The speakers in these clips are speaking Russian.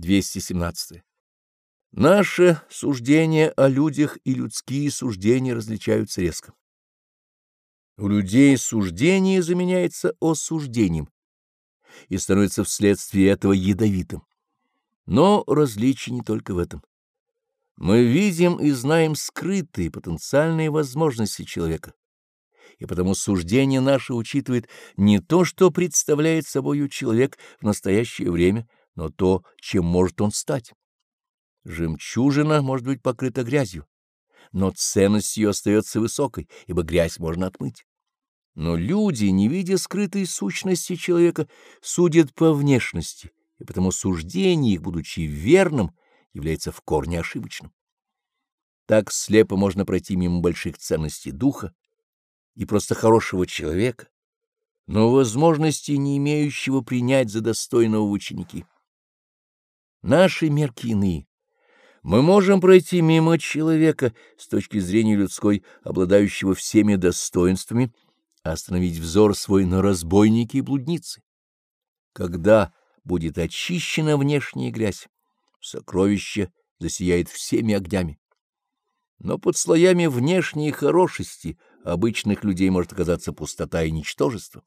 217. Наше суждение о людях и людские суждения различаются резко. У людей суждение заменяется осуждением и становится вследствие этого ядовитым. Но различие не только в этом. Мы видим и знаем скрытые потенциальные возможности человека, и потому суждение наше учитывает не то, что представляет собою человек в настоящее время, но то, чем может он стать. Жемчужина может быть покрыта грязью, но ценность ее остается высокой, ибо грязь можно отмыть. Но люди, не видя скрытой сущности человека, судят по внешности, и потому суждение их, будучи верным, является в корне ошибочным. Так слепо можно пройти мимо больших ценностей духа и просто хорошего человека, но возможности не имеющего принять за достойного ученики. Наши мерки иные. Мы можем пройти мимо человека с точки зрения людской, обладающего всеми достоинствами, остановить взор свой на разбойники и блудницы. Когда будет очищена внешняя грязь, сокровище засияет всеми огнями. Но под слоями внешней хорошести обычных людей может оказаться пустота и ничтожество.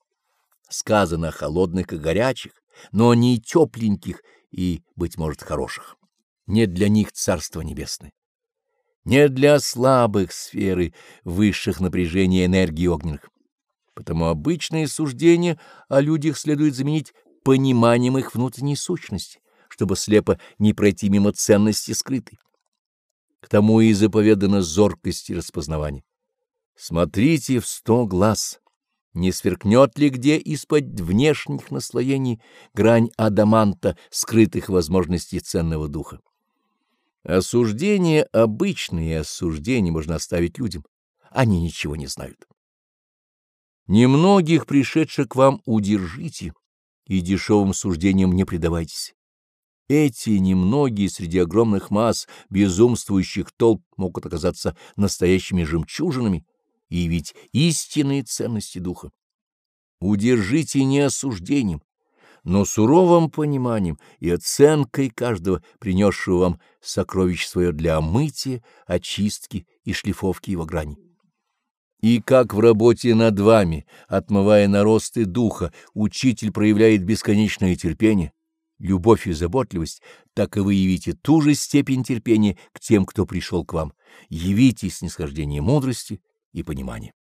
Сказано о холодных и горячих, но не тепленьких и, быть может, хороших. Нет для них Царства Небесное. Нет для слабых сферы высших напряжений энергии огненных. Потому обычные суждения о людях следует заменить пониманием их внутренней сущности, чтобы слепо не пройти мимо ценности скрытой. К тому и заповедана зоркость и распознавание. Смотрите в сто глаз, не сверкнет ли где из-под внешних наслоений грань адаманта скрытых возможностей ценного духа. Осуждение обычные осуждения можно оставить людям, они ничего не знают. Немногих пришедших к вам удержите, и дешевым суждениям не предавайтесь. Эти немногие среди огромных масс безумствующих толп могут оказаться настоящими жемчужинами явить истинные ценности духа. Удержите не осуждением, но суровым пониманием и оценкой каждого, принесшего вам сокровище свое для омытия, очистки и шлифовки его граней. И как в работе над вами, отмывая наросты духа, учитель проявляет бесконечное терпение, любовь и заботливость, так и вы явите ту же степень терпения к тем, кто пришел к вам. Явите снисхождение мудрости и понимания.